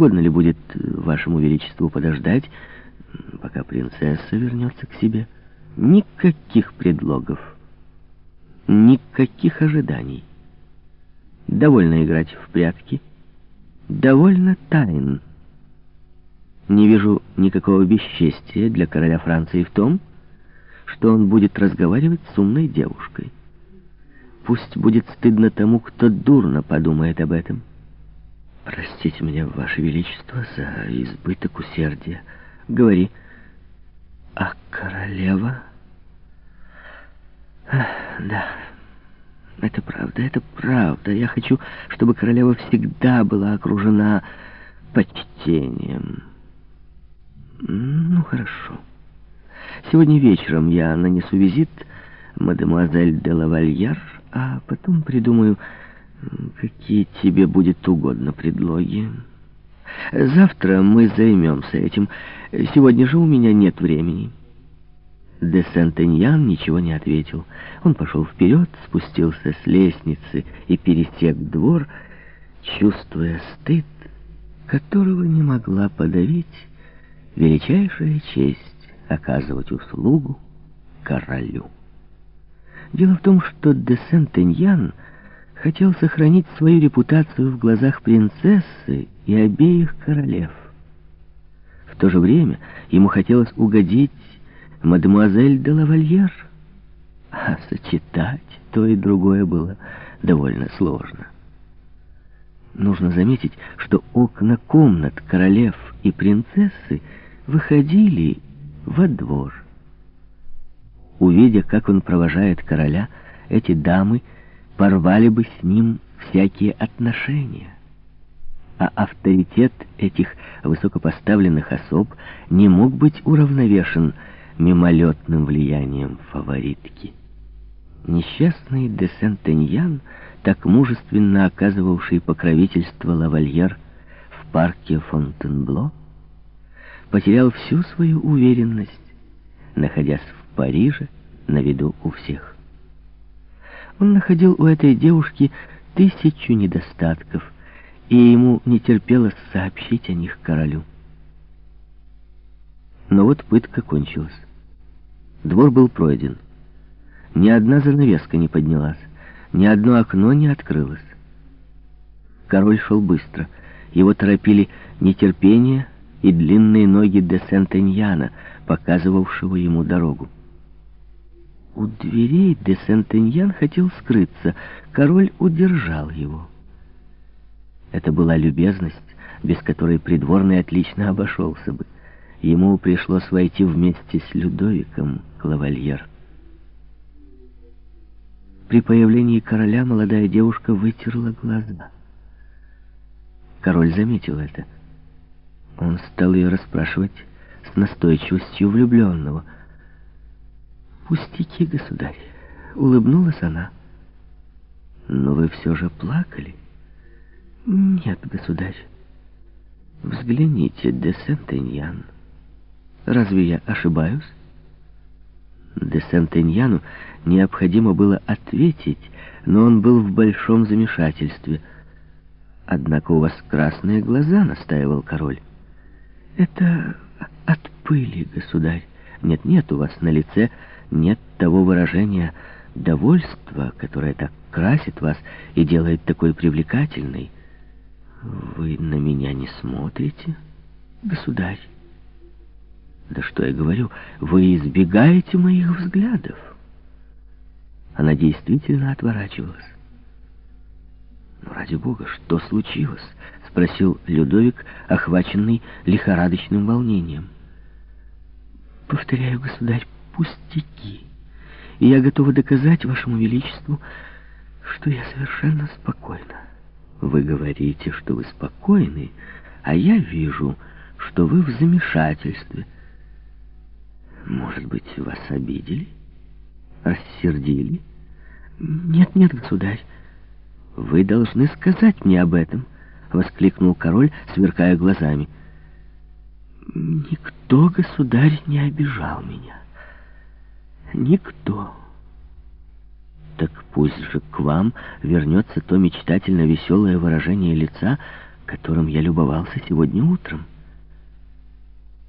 угодно ли будет вашему величеству подождать, пока принцесса вернется к себе? Никаких предлогов, никаких ожиданий. Довольно играть в прятки, довольно тайн. Не вижу никакого бесчестия для короля Франции в том, что он будет разговаривать с умной девушкой. Пусть будет стыдно тому, кто дурно подумает об этом. Простите меня, Ваше Величество, за избыток усердия. Говори. А королева? Ах, да, это правда, это правда. Я хочу, чтобы королева всегда была окружена почтением. Ну, хорошо. Сегодня вечером я нанесу визит мадемуазель де лавальяр, а потом придумаю, какие тебе будет угодно предлоги. Завтра мы займемся этим. Сегодня же у меня нет времени. Де Сентеньян ничего не ответил. Он пошел вперед, спустился с лестницы и пересек двор, чувствуя стыд, которого не могла подавить величайшая честь оказывать услугу королю. Дело в том, что де Сентеньян хотел сохранить свою репутацию в глазах принцессы и обеих королев. В то же время ему хотелось угодить мадемуазель де лавальер, а сочетать то и другое было довольно сложно. Нужно заметить, что окна комнат королев и принцессы выходили во двор. Увидя, как он провожает короля, эти дамы порвали бы с ним всякие отношения. А авторитет этих высокопоставленных особ не мог быть уравновешен мимолетным влиянием фаворитки. Несчастный де Сентеньян, так мужественно оказывавший покровительство лавальер в парке Фонтенбло, потерял всю свою уверенность, находясь в Париже на виду у всех. Он находил у этой девушки тысячу недостатков, и ему не терпелось сообщить о них королю. Но вот пытка кончилась. Двор был пройден. Ни одна занавеска не поднялась, ни одно окно не открылось. Король шел быстро. Его торопили нетерпение и длинные ноги де Сентеньяна, показывавшего ему дорогу. У дверей де Сентеньян хотел скрыться. Король удержал его. Это была любезность, без которой придворный отлично обошелся бы. Ему пришлось войти вместе с Людовиком, клавальер. При появлении короля молодая девушка вытерла глаза. Король заметил это. Он стал ее расспрашивать с настойчивостью влюбленного. «Пустяки, государь!» — улыбнулась она. «Но вы все же плакали?» «Нет, государь. Взгляните, де Сентеньян». Разве я ошибаюсь? Де Сентеньяну необходимо было ответить, но он был в большом замешательстве. «Однако у вас красные глаза», — настаивал король. «Это от пыли, государь. Нет-нет, у вас на лице нет того выражения довольства, которое так красит вас и делает такой привлекательной. Вы на меня не смотрите, государь?» Да что я говорю, вы избегаете моих взглядов. Она действительно отворачивалась. «Ну, ради бога, что случилось?» — спросил Людовик, охваченный лихорадочным волнением. «Повторяю, государь, пустяки. И я готова доказать вашему величеству, что я совершенно спокойна. Вы говорите, что вы спокойны, а я вижу, что вы в замешательстве». Может быть, вас обидели? Рассердили? Нет, нет, государь. Вы должны сказать мне об этом, воскликнул король, сверкая глазами. Никто, государь, не обижал меня. Никто. Так пусть же к вам вернется то мечтательно веселое выражение лица, которым я любовался сегодня утром.